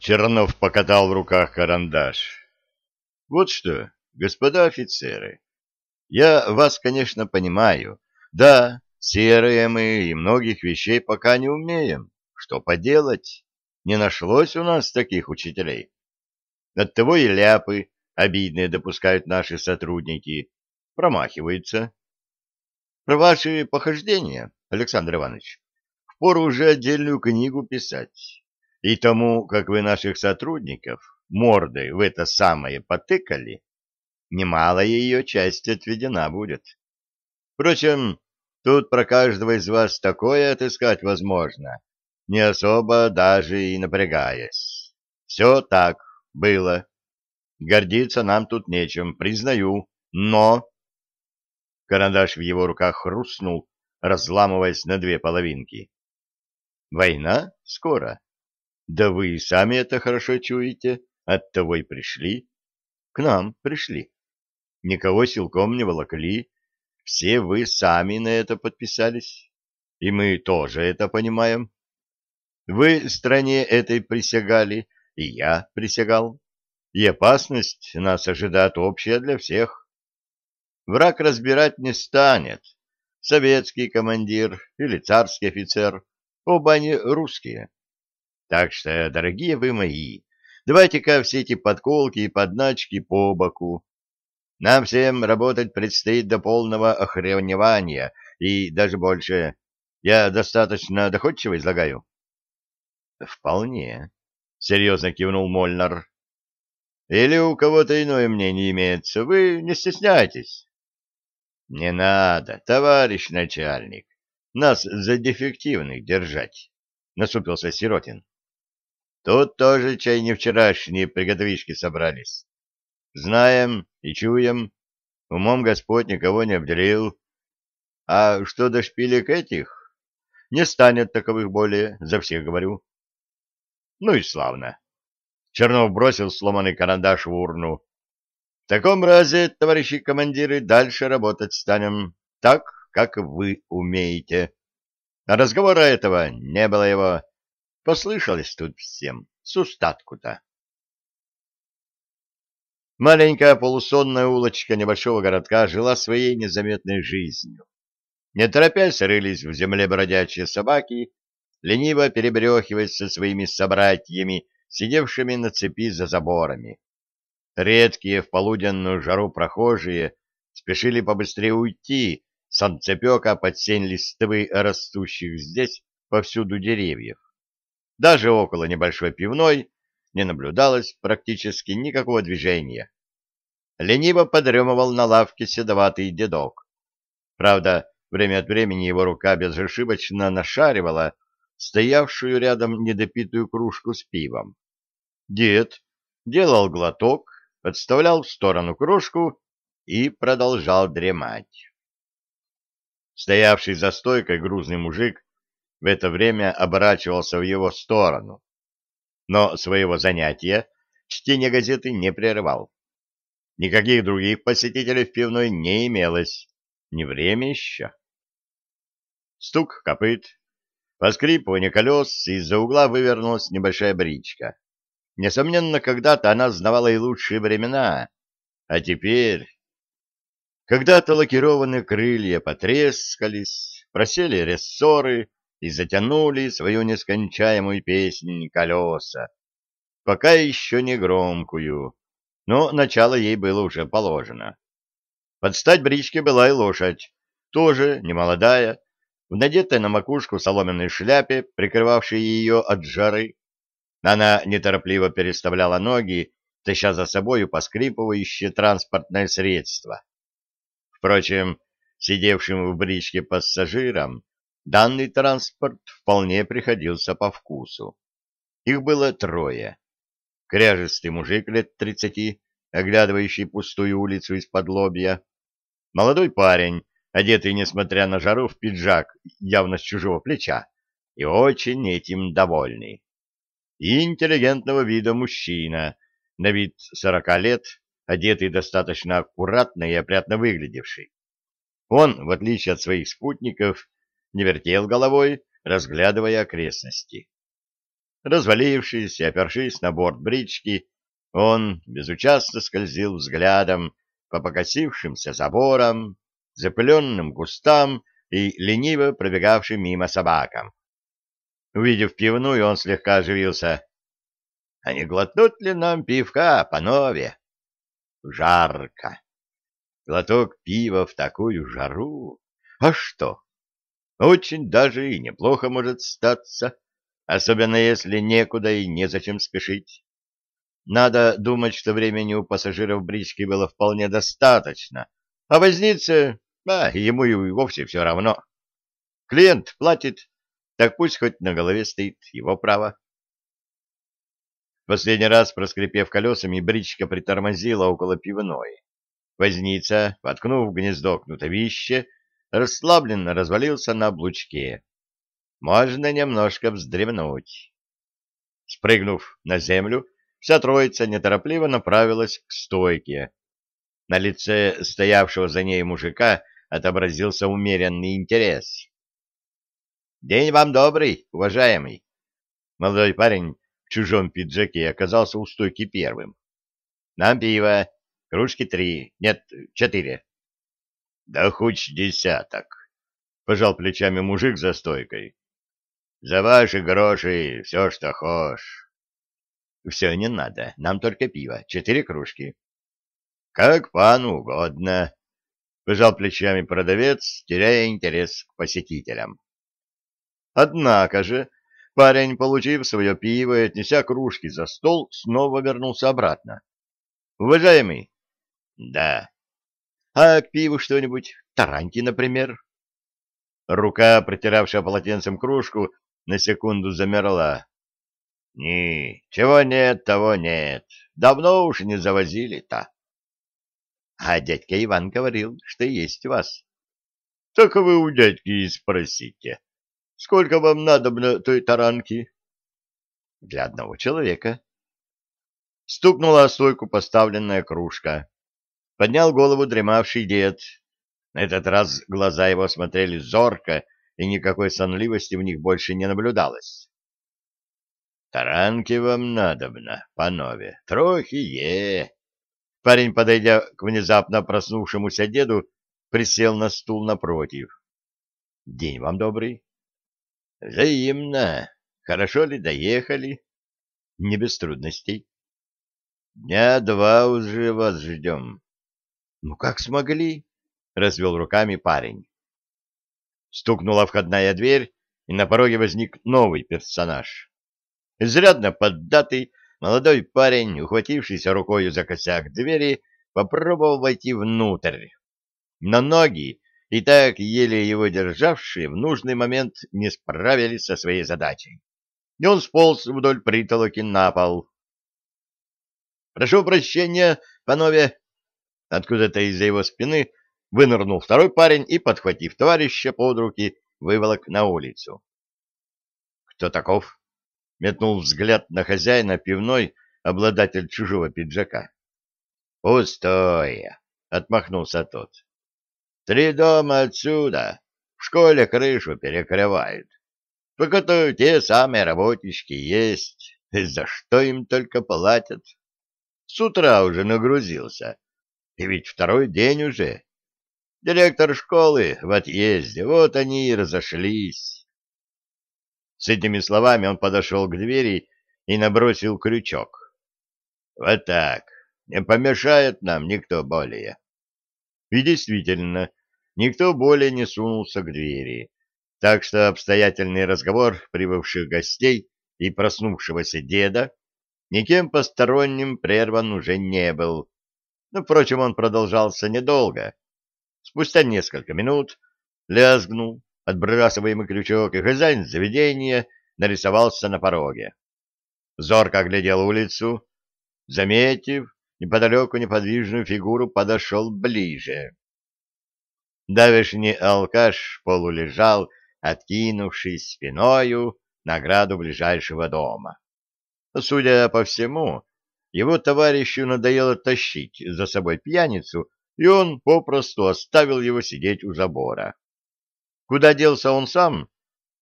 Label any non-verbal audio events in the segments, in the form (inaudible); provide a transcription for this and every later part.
Чернов покатал в руках карандаш. Вот что, господа офицеры, я вас, конечно, понимаю. Да, серые мы и многих вещей пока не умеем. Что поделать? Не нашлось у нас таких учителей. Оттого и ляпы обидные допускают наши сотрудники. Промахиваются. Про ваши похождения, Александр Иванович, впору уже отдельную книгу писать. И тому, как вы наших сотрудников мордой в это самое потыкали, немалая ее часть отведена будет. Впрочем, тут про каждого из вас такое отыскать возможно, не особо даже и напрягаясь. Все так было. Гордиться нам тут нечем, признаю, но... Карандаш в его руках хрустнул, разламываясь на две половинки. Война скоро. Да вы и сами это хорошо чуете, оттого и пришли. К нам пришли. Никого силком не волокли. Все вы сами на это подписались. И мы тоже это понимаем. Вы стране этой присягали, и я присягал. И опасность нас ожидает общая для всех. Враг разбирать не станет. Советский командир или царский офицер, оба они русские. Так что, дорогие вы мои, давайте-ка все эти подколки и подначки по боку. Нам всем работать предстоит до полного охреневания и даже больше. Я достаточно доходчиво излагаю? — Вполне, — серьезно кивнул Мольнар. — Или у кого-то иное мнение имеется, вы не стесняйтесь. — Не надо, товарищ начальник, нас за дефективных держать, — насупился Сиротин. Тут тоже чай не вчерашние приготовишки собрались. Знаем и чуем, умом Господь никого не обделил. А что до шпилек этих? Не станет таковых более, за всех говорю. Ну и славно. Чернов бросил сломанный карандаш в урну. В таком разе, товарищи командиры, дальше работать станем так, как вы умеете. А разговора этого не было его. Послышалось тут всем, с устатку-то. Маленькая полусонная улочка небольшого городка жила своей незаметной жизнью. Не торопясь рылись в земле бродячие собаки, лениво перебрехиваясь со своими собратьями, сидевшими на цепи за заборами. Редкие в полуденную жару прохожие спешили побыстрее уйти с санцепека под сень листвы растущих здесь повсюду деревьев. Даже около небольшой пивной не наблюдалось практически никакого движения. Лениво подремывал на лавке седоватый дедок. Правда, время от времени его рука безошибочно нашаривала стоявшую рядом недопитую кружку с пивом. Дед делал глоток, отставлял в сторону кружку и продолжал дремать. Стоявший за стойкой грузный мужик в это время оборачивался в его сторону, но своего занятия чтение газеты не прерывал. Никаких других посетителей в пивной не имелось, не время еще. Стук копыт, поскрипывание колес, из-за угла вывернулась небольшая бричка. Несомненно, когда-то она знавала и лучшие времена, а теперь... Когда-то лакированные крылья потрескались, просели рессоры, и затянули свою нескончаемую песнь колеса, пока еще не громкую, но начало ей было уже положено. Под стать бричке была и лошадь, тоже немолодая, в надетой на макушку соломенной шляпе, прикрывавшей ее от жары. Она неторопливо переставляла ноги, таща за собою поскрипывающее транспортное средство. Впрочем, сидевшим в бричке пассажирам Данный транспорт вполне приходился по вкусу. Их было трое. Кряжистый мужик лет тридцати, оглядывающий пустую улицу из-под лобья. Молодой парень, одетый, несмотря на жару, в пиджак, явно с чужого плеча, и очень этим довольный. И интеллигентного вида мужчина, на вид сорока лет, одетый достаточно аккуратно и опрятно выглядевший. Он, в отличие от своих спутников, не вертел головой, разглядывая окрестности. Развалившись и опершись на борт брички, он безучастно скользил взглядом по покосившимся заборам, запыленным кустам и лениво пробегавшим мимо собакам. Увидев пивную, он слегка оживился. — А не глотнуть ли нам пивка, панове? Жарко. Глоток пива в такую жару. А что? Очень даже и неплохо может статься, особенно если некуда и незачем спешить. Надо думать, что времени у пассажиров брички было вполне достаточно, а вознице, а, ему и вовсе все равно. Клиент платит, так пусть хоть на голове стоит его право. Последний раз, проскрипев колесами, бричка притормозила около пивной. Возница, воткнув в гнездо кнутовище, расслабленно развалился на облучке. Можно немножко вздремнуть. Спрыгнув на землю, вся троица неторопливо направилась к стойке. На лице стоявшего за ней мужика отобразился умеренный интерес. «День вам добрый, уважаемый!» Молодой парень в чужом пиджаке оказался у стойки первым. «Нам пиво, кружки три, нет, четыре». «Да хоть десяток!» — пожал плечами мужик за стойкой. «За ваши гроши все, что хошь». Все не надо, нам только пиво, четыре кружки. Как пану угодно, пожал плечами продавец, теряя интерес к посетителям. Однако же парень, получив свое пиво и отнеся кружки за стол, снова вернулся обратно. Уважаемый? Да. А к пиву что-нибудь? Тараньки, например? Рука, протиравшая полотенцем кружку, на секунду замерла. Ни, чего нет, того нет. Давно уж не завозили-то. А дядька Иван говорил, что есть у вас. Так вы у дядьки и спросите. Сколько вам надо той таранки? Для одного человека. Стукнула о стойку поставленная кружка. Поднял голову дремавший дед. На этот раз глаза его смотрели зорко, и никакой сонливости в них больше не наблюдалось. Таранки вам надобно, панове, трохи е. Парень, подойдя к внезапно проснувшемуся деду, присел на стул напротив. День вам добрый. Взаимно. Хорошо ли доехали? Не без трудностей. Дня два уже вас ждем. Ну, как смогли? Развел руками парень. Стукнула входная дверь, и на пороге возник новый персонаж. Изрядно поддатый молодой парень, ухватившийся рукою за косяк двери, попробовал войти внутрь. Но ноги, и так еле его державшие, в нужный момент не справились со своей задачей. И он сполз вдоль притолоки на пол. «Прошу прощения, панове!» Откуда-то из-за его спины вынырнул второй парень и, подхватив товарища под руки, выволок на улицу. «Кто таков?» метнул взгляд на хозяина пивной, обладатель чужого пиджака. «Пустое!» — отмахнулся тот. «Три дома отсюда. В школе крышу перекрывают. Только-то те самые работнички есть. (laughs) За что им только платят? С утра уже нагрузился. И ведь второй день уже. Директор школы в отъезде, вот они и разошлись». С этими словами он подошел к двери и набросил крючок. «Вот так. Не помешает нам никто более». И действительно, никто более не сунулся к двери, так что обстоятельный разговор прибывших гостей и проснувшегося деда никем посторонним прерван уже не был. Но, впрочем, он продолжался недолго. Спустя несколько минут лязгнул отбрасываемый крючок, и хозяин заведения нарисовался на пороге. Зорко оглядел улицу, заметив неподалеку неподвижную фигуру, подошел ближе. Давешний алкаш полулежал, откинувшись спиною на граду ближайшего дома. Судя по всему, его товарищу надоело тащить за собой пьяницу, и он попросту оставил его сидеть у забора. Куда делся он сам,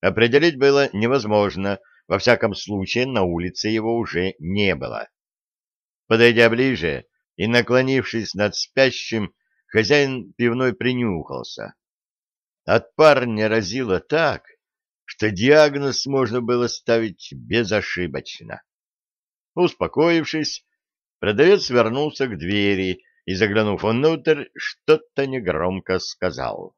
определить было невозможно, Во всяком случае, на улице его уже не было. Подойдя ближе и наклонившись над спящим, хозяин пивной принюхался. От парня разило так, что диагноз можно было ставить безошибочно. Успокоившись, продавец вернулся к двери и, заглянув внутрь, что-то негромко сказал.